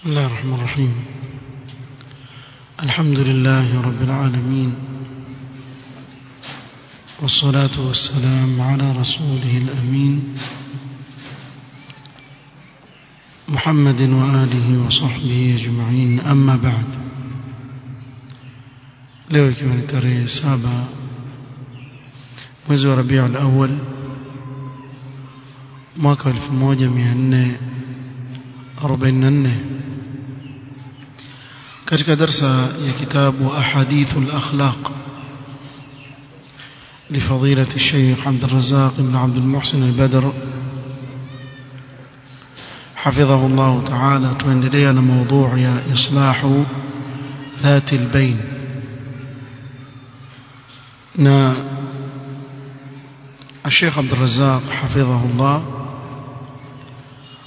بسم الله الرحمن الرحيم. الحمد لله رب العالمين. والصلاة والسلام على رسوله الأمين. محمد وآله وصحبه أجمعين. أما بعد. leo ikiwa ni tarehe saba mwezi wa Rabiul Awwal mwaka 1444 katika darsa ya kitabu Ahadithul Akhlaq لفضيلة الشيخ عبد الرزاق بن عبد المحسن البدر. حفظه الله تعالى. na موضوع ya إصلاح ذات البين. na الشيخ عبد الرزاق حفظه الله.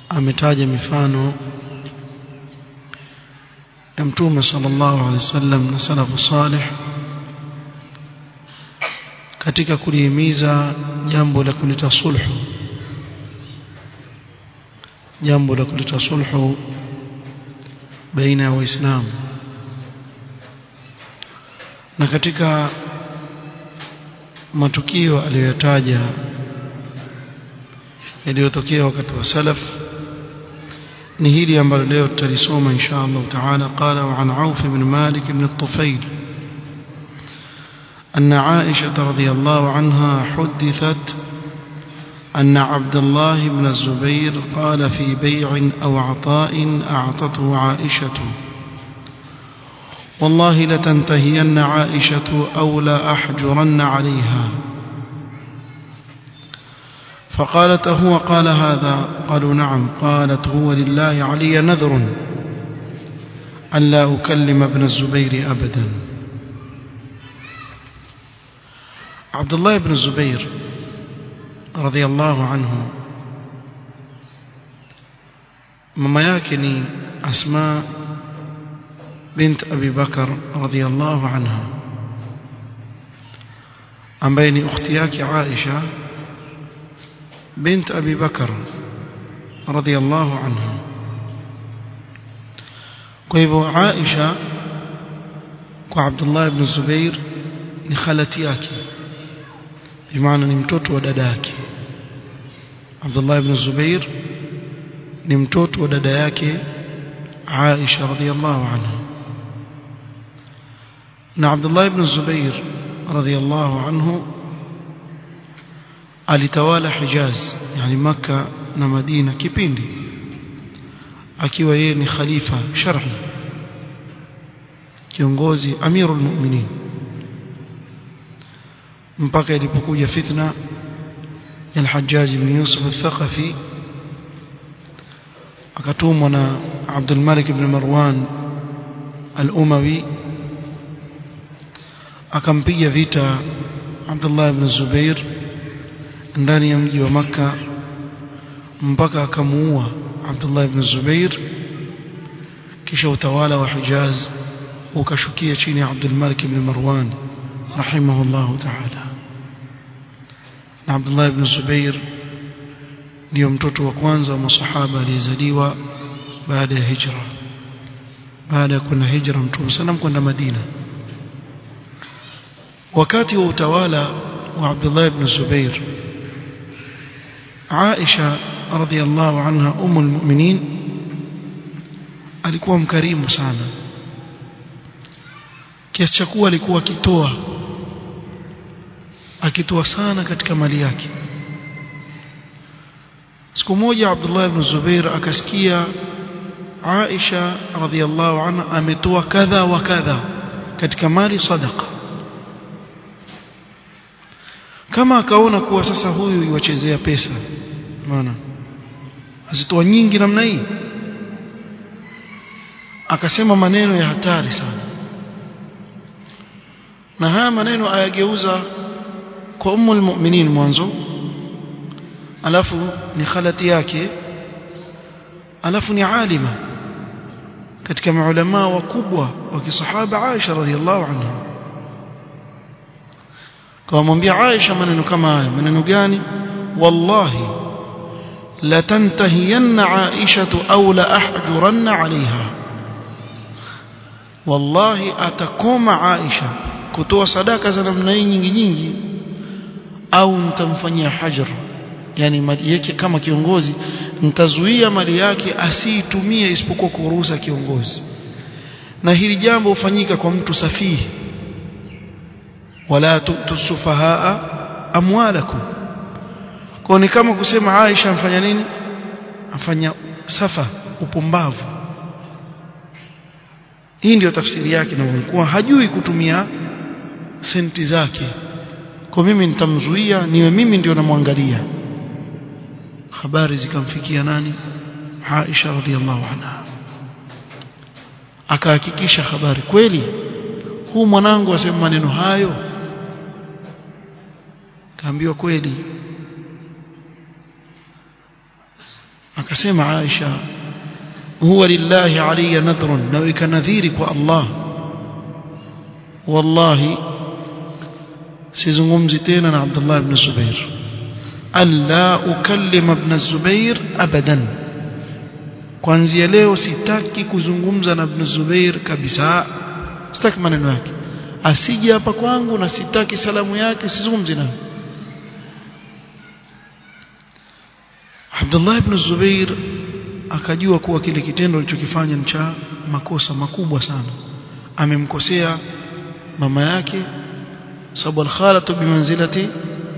ametaja mifano ya mtume sallallahu alaihi wasallam na salafu salih. Katika kulihimiza jambo la kuleta sulhu jambo la kuleta sulhu baina ya waislamu. Na katika matukio aliyoyataja yaliyotokea wakati wa salaf ni hili ambalo leo insha Allah taala. Qala wa an Auf ibn Malik ibn al-Tufayl أن عائشة رضي الله عنها حدثت أن عبد الله بن الزبير قال في بيع أو عطاء أعطته عائشة والله لتنتهين عائشة أو لا أحجرن عليها فقالت هو قال هذا؟ قالوا نعم. قالت هو لله علي نذر أن لا أكلم ابن الزبير أبدا. عبد الله بن الزبير رضي الله عنه مما يكني أسماء بنت أبي بكر رضي الله عنها. عن بين أختياك عائشة بنت أبي بكر رضي الله عنها. كيف عائشة وعبد الله بن الزبير نخلتياك بمعنى نمتوت ودداك عبد الله بن الزبير نمتوت ودداك عائشة رضي الله عنها. na Abdullah ibn Zubair radhiyallahu anhu alitawala Hijaz yani maka na Madina kipindi akiwa yeye ni khalifa shar'i kiongozi amirul mu'minin mpaka ilipokuja fitna ya al-Hajjaj ibn Yusuf al-Thaqafi akatumwa na Abdul Malik ibn Marwan al-Umawi akampiga vita Abdullah ibn Zubair ndani ya mji wa maka mpaka akamuua Abdullah ibn Zubair kisha utawala wa Hijaz ukashukia chini ya Abdul Malik ibn Marwan rahimahullah ta'ala na Abdullah ibn Zubair ndio mtoto wa kwanza wa masahaba aliyezaliwa baada ya hijra baada ya kwenda hijra mtume sana kwenda Madina wakati wa utawala wa Abdullah ibn Zubair Aisha radhiallahu anha umu almu'minin alikuwa mkarimu sana kiasi cha kuwa alikuwa akitoa akitoa sana katika mali yake siku moja Abdullah ibn Zubair akasikia Aisha radhiallahu anha ametoa kadha wa kadha katika mali sadaqa kama akaona kuwa sasa huyu iwachezea pesa maana azitoa nyingi namna hii akasema maneno ya hatari sana na haya maneno ayageuza kwa ummul mu'minin mwanzo alafu ni khalati yake alafu ni alima katika maulama wakubwa wa kisahaba Aisha radhiallahu anha kamwambia Aisha maneno kama haya maneno gani wallahi لتنتهين عائشة أو لأحجرن عليها والله أتكوم عائشة kutoa sadaka za namna hii nyingi nyingi au nitamfanyia hajr yani mali yake kama kiongozi nitazuia mali yake asiitumie isipokuwa kuruhusa kiongozi na hili jambo hufanyika kwa mtu safihi wala tu'tu sufahaa amwalakum kwa ni kama kusema Aisha amfanya nini? Afanya safa upumbavu. Hii ndio tafsiri yake na kuwa hajui kutumia senti zake. Kwa mimi nitamzuia niwe mimi ndio namwangalia. Habari zikamfikia nani? Aisha radhiallahu anha. Akahakikisha habari. Kweli huu mwanangu asema maneno hayo? Kaambiwa kweli أكسيم عائشة. هو لله علي نذر. لو نويك نذيرك والله والله سيزنهم زيتين عبد الله بن الزبير. ألا أكلم ابن الزبير أبدا. كوانزي ليو ستاكي كوزنهم زن ابن الزبير كبساء. استكمل الواكي أسيجي أبا كوانغو نسيتاكي سلام ياكي سيزنهم زيتين Abdullah ibn Zubair akajua kuwa kile kitendo alichokifanya ni cha makosa makubwa sana. Amemkosea mama yake sababu al-khalatu bimanzilati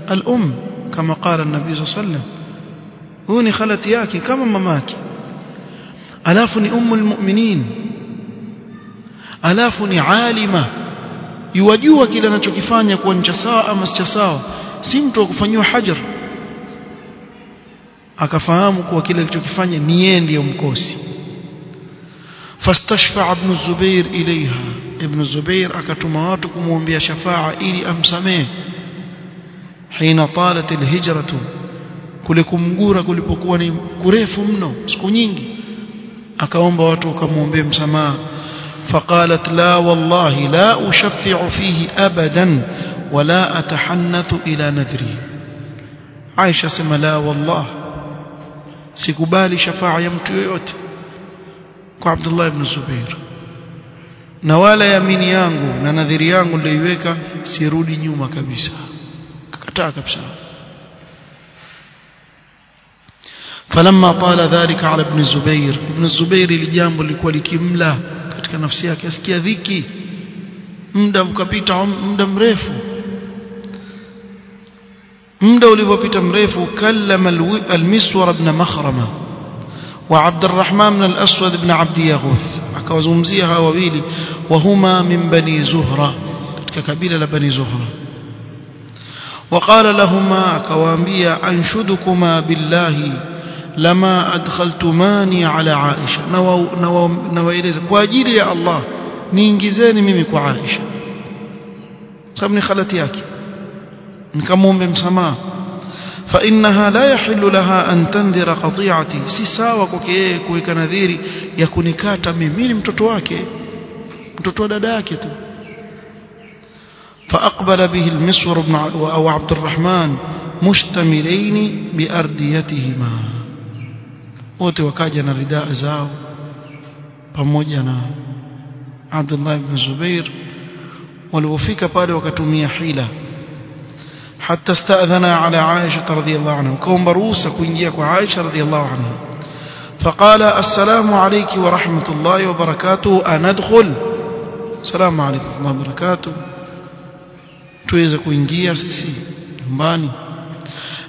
al-um kama qala an-nabi sallallahu huyu ni khalati yake kama mamake alafu ni ummul mu'minin. Alafu ni alima. Yuwajua kile anachokifanya kuwa ni cha sawa ama si cha sawa. Si mtu wa kufanyiwa hajar akafahamu kuwa kile alichokifanya ni yeye ndiyo mkosi fastashfa ibn Zubair ilaiha ibn Zubair akatuma watu kumwombea shafaa ili amsamee hina talat alhijratu kule kumgura kulipokuwa ni kurefu mno siku nyingi akaomba watu wakamwombea msamaha فقالت لا والله لا أشفع فيه أبدا ولا أتحنث إلى نذري عائشة سما لا والله sikubali shafaa ya mtu yoyote kwa Abdullah ibn Zubair na wala yamini yangu na nadhiri yangu niliyoiweka sirudi nyuma kabisa kakataa kabisa فلما طال ذلك على ابن الزبير ابن الزبير lijambo lilikuwa likimla katika nafsi yake asikia dhiki muda ukapita muda mrefu Muda ulipopita mrefu kallama al-miswar ibn makhrama wa abd الرحمن بن الاسود بن عبد يغوث akawazungumzia hawa wawili wahuma min bani zuhra katika kabila la bani zuhra وقال لهما lama adkhaltumani ala aisha nawaeleza kwa ajili ya Allah niingizeni mimi kwa Aisha sababu ni khalati yake nikamwombe msamaha فإنها لا يحل لها أن تنذر قطيعتي si sawa kwake yeye kuweka nadhiri ya kunikata mimi ni mtoto wake mtoto wa dada yake tu فأقبل به المسور بن أو عبد الرحمن مشتملين بأرديتهما wote wakaja na ridaa zao pamoja na Abdullah ibn Zubair walipofika pale wakatumia hila حتى استأذنا على عائشة رضي الله عنها وكون بروسة كنجيك وعائشة رضي الله عنها فقال السلام عليك ورحمة الله وبركاته أندخل السلام عليكم ورحمة الله وبركاته tuweze kuingia sisi nyumbani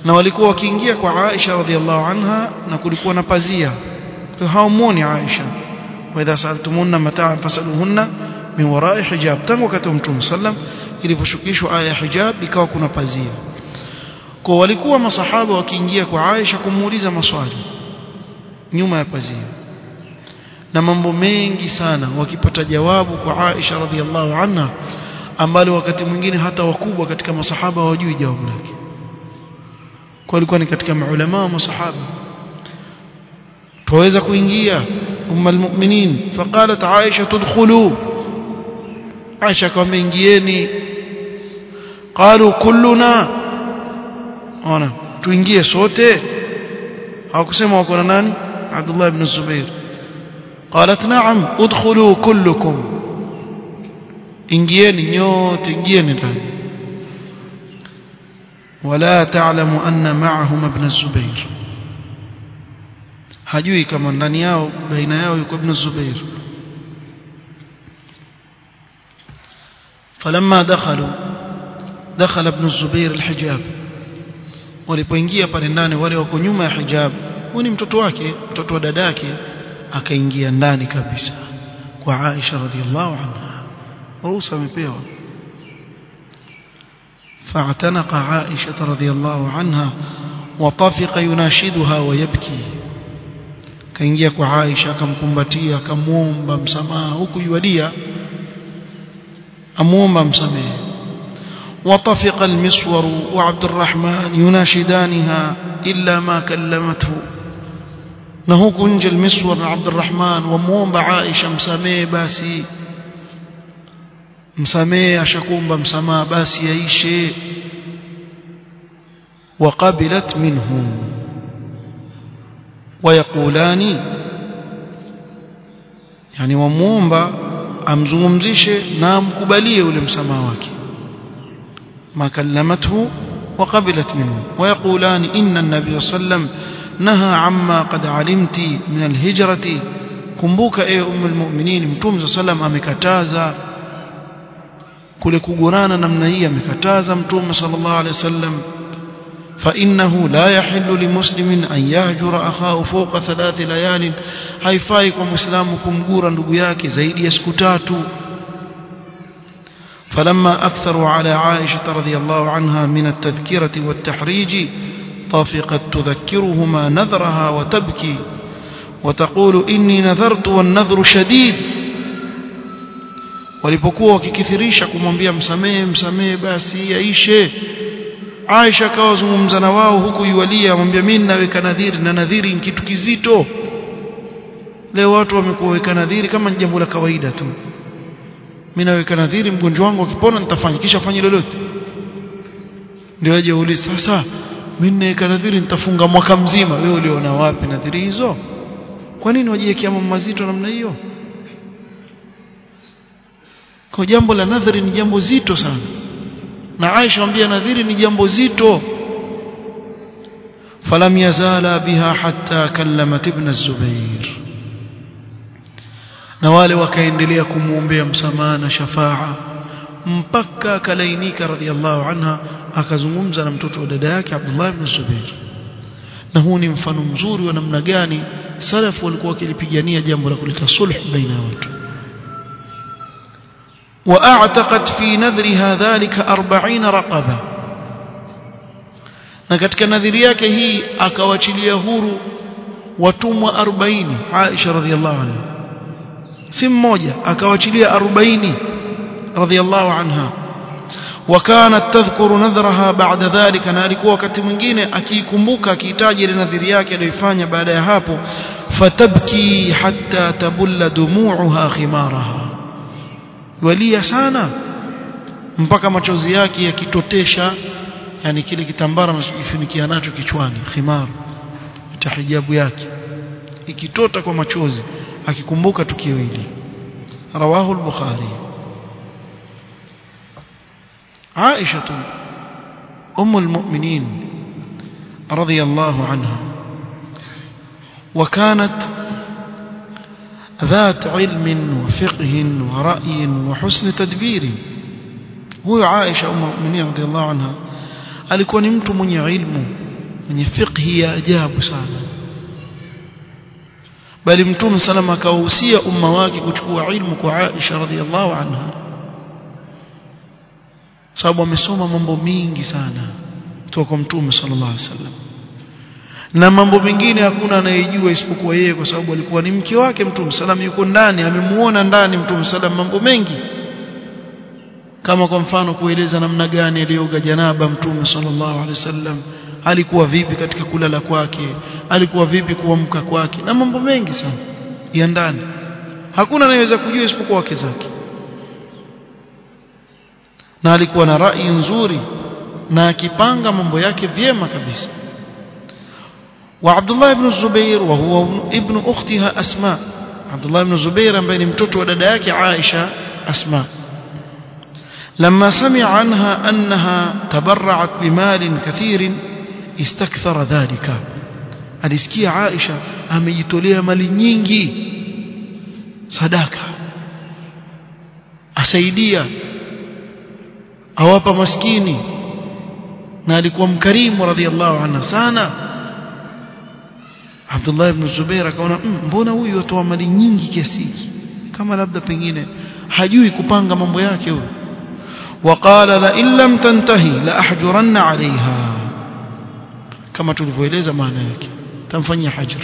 na walikuwa wakiingia kwa Aisha radhiallahu anha na kulikuwa na pazia kwa haumuoni Aisha wa idha sa'altumunna mata'an fasaluhunna min wara'i hijab. Tangu wakati wa Mtume sallam iliposhukishwa aya ya hijab ikawa kuna pazia. Kwa walikuwa masahaba wakiingia kwa Aisha kumuuliza maswali nyuma ya pazia. Na mambo mengi sana wakipata jawabu kwa Aisha radhiallahu anha ambalo wakati mwingine hata wakubwa katika masahaba hawajui jawabu lake. Kwa alikuwa ni katika maulama wa masahaba. Twaweza kuingia umma almu'minin faqalat Aisha tudkhulu Aisha akamwambia ingieni qalu kulluna ona tuingie sote hawakusema wako na nani Abdullah ibn Zubair قالت نعم ادخلوا كلكم ingieni nyote ingieni ndani ولا تعلم أن معهم ابن الزبير hajui kama ndani yao baina yao yuko ibn Zubair فلما دخلوا دخل ابن الزبير الحجاب walipoingia pale ndani wale wako nyuma ya hijab huyu ni mtoto wake mtoto wa dadake akaingia ndani kabisa kwa Aisha radhiallahu anha ruhusa amepewa فاعتنق عائشة رضي الله عنها وطفق يناشدها ويبكي kaingia kwa Aisha akamkumbatia akamuomba msamaha huku yuadia Amuomba msamaha وطفق المسور وعبد الرحمن يناشدانها إلا ما كلمته. نهوك نجي المسور عبد الرحمن عائشة مساميه باسي. مساميه أشكومب مساماه باسي يعيشي وقبلت منهم. ويقولان يعني ومومب amzungumzishe na amkubalie ule msamaha wake وقبلت منه ويقولان إن النبي صلى الله عليه وسلم نهى عما قد علمت من الهجرة kumbuka ewe umu lmuminin mtume saa salam amekataza kule kugurana namna hii amekataza mtume sallallahu alaihi wasallam فإنه لا يحل لمسلم أن يهجر أخاه فوق ثلاث ليال. haifai kwa muislamu kumgura ndugu yake zaidi فلما أكثروا على عائشة رضي الله عنها من التذكرة والتحريج طافقت تذكرهما نذرها وتبكي وتقول إني نذرت والنذر شديد. walipokuwa wakikithirisha kumwambia msamehe msamehe basi yaishe Aisha akawazungumza na wao huku yualia amwambia mimi naweka nadhiri na nadhiri ni kitu kizito. Leo watu wamekuwa weka nadhiri kama ni jambo la kawaida tu. Mimi naweka nadhiri mgonjwa wangu akipona nitafanya. Kisha fanye lolote. Ndio aje uulize sasa mimi naweka nadhiri nitafunga mwaka mzima. Wewe uliona wapi nadhiri hizo? Kwa nini wajiwekea mambo mazito namna hiyo? Kwa jambo la nadhiri ni jambo zito sana na Aisha ambia nadhiri ni jambo zito. Falam yazala biha hatta kallamat ibn az-zubair na wale wakaendelea kumuombea msamaha na shafaa mpaka akalainika radhiallahu anha akazungumza na mtoto wa dada yake Abdullah ibn Zubair. Na huu ni mfano mzuri wa namna gani salafu walikuwa wakilipigania jambo la kuleta sulh baina ya watu واعتقت في نذرها ذلك 40 رقبه na katika nadhiri yake hii akawachilia huru watumwa 40 Aisha radhiallahu anha si mmoja akawachilia 40 radhiallahu anha وكانت تذكر نذرها بعد ذلك na alikuwa wakati mwingine akiikumbuka akihitaji ile nadhiri yake aliyoifanya baada ya hapo fatabki hatta tabulla dumu'uha khimaraha walia sana mpaka machozi yake yakitotesha yani kile kitambara anachojifunikia nacho kichwani khimar tahijabu yake ikitota kwa machozi akikumbuka tukio hili rawahu al-bukhari عائشة أم المؤمنين رضي الله عنها وكانت ذات علم وفقه ورأي وحسن تدبير. هو عائشة أم المؤمنين رضي الله عنها. قال يكون أنت من علم من فقه يا أجاب سانا بل امتون سلم كوسية أم واكي كتكو علم كعائشة رضي الله عنها. سابوا مسوما من بومينج سانا. توكم تومي صلى الله عليه وسلم. Na mambo mengine hakuna anayejua isipokuwa yeye kwa sababu alikuwa ni mke wake mtume sallam yuko ndani amemuona ndani mtume sallam mambo mengi. Kama kwa mfano kueleza namna gani alioga janaba mtume sallallahu alaihi wasallam alikuwa vipi katika kulala kwake alikuwa vipi kuamka kwake na mambo mengi sana ya ndani. Hakuna anayeweza kujua isipokuwa wake zake. Na alikuwa na rai nzuri na akipanga mambo yake vyema kabisa وعبد الله بن الزبير وهو ابن أختها أسماء. عبد الله بن الزبير بين متوت ودداك عائشة أسماء. لما سمع عنها أنها تبرعت بمال كثير استكثر ذلك. alisikia Aisha amejitolea mali nyingi sadaka asaidia awapa maskini na alikuwa mkarimu radhiallahu anha sana Abdullah ibn Zubair akaona mbona huyu atoa mali nyingi kiasi hiki kama labda pengine hajui kupanga mambo yake huyo وقال لئن لم تنتهي لأحجرن عليها kama tulivyoeleza maana yake tamfanyia hajr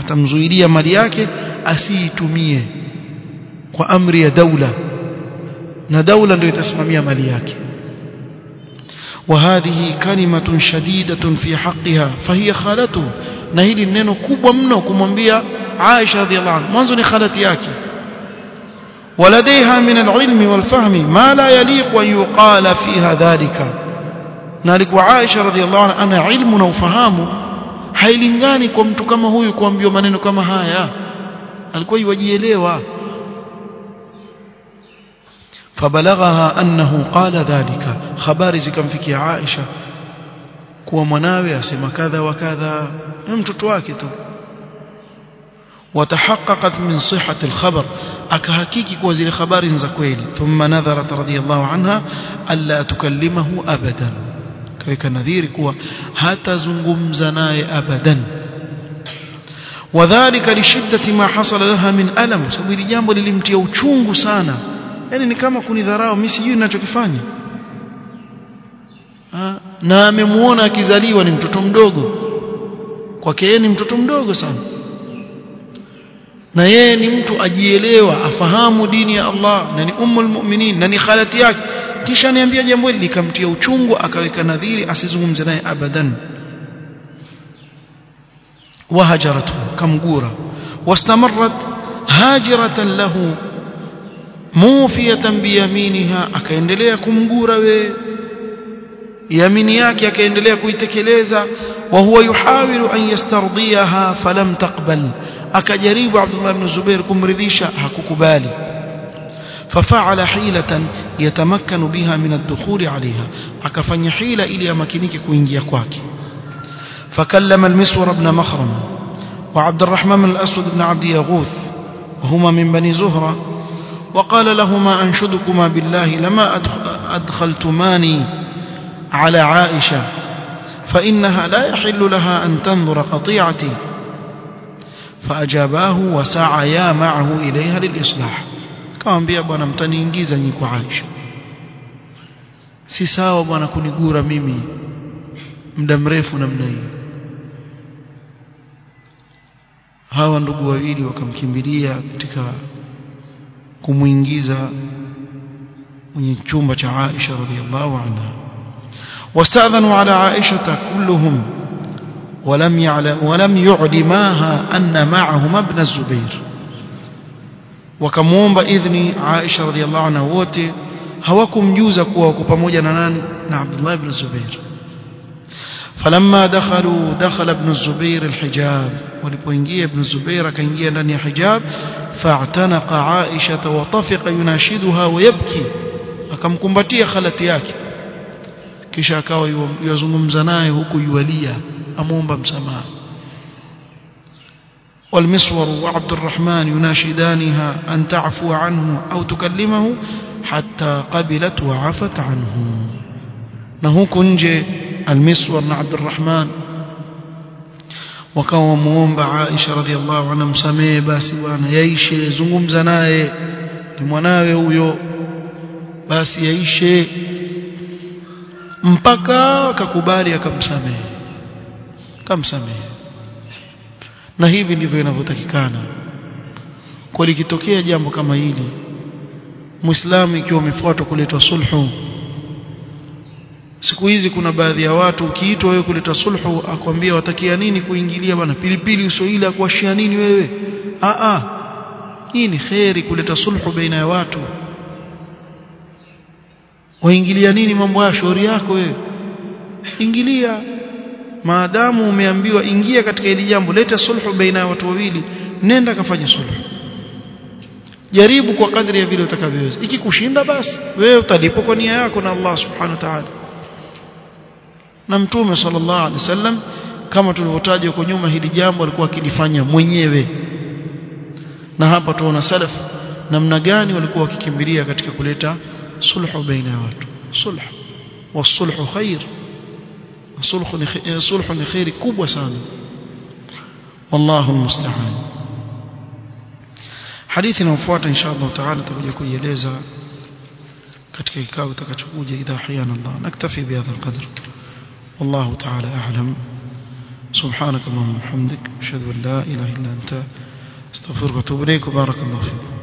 atamzuilia mali yake asiitumie kwa amri ya daula na daula ndio itasimamia mali yake وهذه كلمة شديدة في حقها فهي خالته na hili neno kubwa mno kumwambia Aisha radhiallahu anha mwanzo ni khalati yake ولديها من العلم والفهم ما لا يليق أن يقال فيها ذلك na alikuwa Aisha radhiallahu anha ana ilmu na ufahamu hailingani kwa mtu kama huyu kuambiwa maneno kama haya alikuwa yujielewa فبلغها أنه قال ذلك خبari zikamfikia Aisha kuwa mwanawe asema kadha wa kadha mtoto wake tu وتحققت من صحة الخبر أكهكيكي كوزي الخبار زكويل ثم نذرت رضي الله عنها ألا تكلمه أبدا كيك نذير كوا هات زنغمزناي أبدا وذلك لشدة ما حصل لها من ألم سبيل جambo lilimtia uchungu sana yani ni kama kunidharau mimi sijui ninachokifanya na amemuona akizaliwa ni mtoto mdogo kwake yeye ni mtoto mdogo sana. Na yeye ni mtu ajielewa afahamu dini ya Allah na ni ummul mu'minin na ni khalati yake. Kisha niambia jambo hili likamtia uchungu akaweka nadhiri asizungumze naye abadan. Wahajaratu kamgura. Wastamarrat hajiratan lahu mufiyatan biyaminiha akaendelea kumgura we. Yamini yake akaendelea kuitekeleza wa huwa yuhawilu an yastardiyaha falam taqbal akajaribu Abdullah ibn Zubair kumridhisha hakukubali ففعل حيلة يتمكن بها من الدخول عليها. akafanya hila ili amakinike kuingia kwake فكلم المسور بن مخرم وعبد الرحمن الأسود بن عبد يغوث وهما من بني زهرة وقال لهما أنشدكما بالله لما أدخلتماني على عائشة. فإنها لا يحل لها أن تنظر قطيعتي فأجاباه وسعيا معه إليها للإصلاح kaambia bwana mtaniingiza nyinyi kwa Aisha si sawa bwana kunigura mimi muda mrefu namna hii hawa ndugu wawili wakamkimbilia katika kumuingiza kwenye chumba cha Aisha radhiallahu anha واستأذنوا على عائشة كلهم ولم يعلم ولم يعلماها أن معهما ابن الزبير. وكموم بإذن عائشة رضي الله عنها وتي هوكم يوزك وكوبا مجنان عبد الله بن الزبير. فلما دخلوا دخل ابن الزبير الحجاب. ولبوينجي ابن الزبير كان يجي لنا حجاب فاعتنق عائشة وطفق يناشدها ويبكي. فكم خلت خلتياكي. kisha akawa yozungumza naye huku yualia amuomba msamaha. والمسور وعبد الرحمن يناشدانها أن تعفو عنه أو تكلمه حتى قبلت وعفت عنه نهو كنج المسور عبد الرحمن وكو موم عائشة رضي الله عنها مسميه باسي وأنا يايشي زنقم زنائي لمناوي ويو باسي يايشي mpaka akakubali akamsamehe. Akamsamehe na hivi ndivyo inavyotakikana. Kwa likitokea jambo kama hili muislamu ikiwa umefuatwa kuletwa sulhu siku hizi kuna baadhi ya watu ukiitwa wewe kuleta sulhu akwambia watakia nini kuingilia bwana? Pilipili uso ile akuashia nini wewe? A a hii ni kheri kuleta sulhu baina ya watu waingilia nini mambo ya shauri yako wewe? Ingilia. Maadamu umeambiwa ingia katika hili jambo leta sulhu baina ya watu wawili nenda kafanya sulhu. Jaribu kwa kadri ya vile utakavyoweza. Ikikushinda basi wewe utalipo kwa nia yako na Allah subhanahu wa ta'ala. Na mtume sallallahu alaihi wasallam kama tulivyotaja huko nyuma hili jambo alikuwa akilifanya mwenyewe. Na hapa tuona salaf namna gani walikuwa wakikimbilia katika kuleta صلح بين watu صلح. والصلح خير. صلح صلح خير كبوا sana والله المستعان. حديثنا مفوت إن شاء الله تعالى تبجي kueleza ketika kau takachukuja idha hayana allah naktafi bi hadha alqadr والله تعالى أعلم. سبحانك اللهم وبحمدك. أشهد أن لا إله إلا أنت. أستغفرك وأتوب إليك. وبارك الله فيك.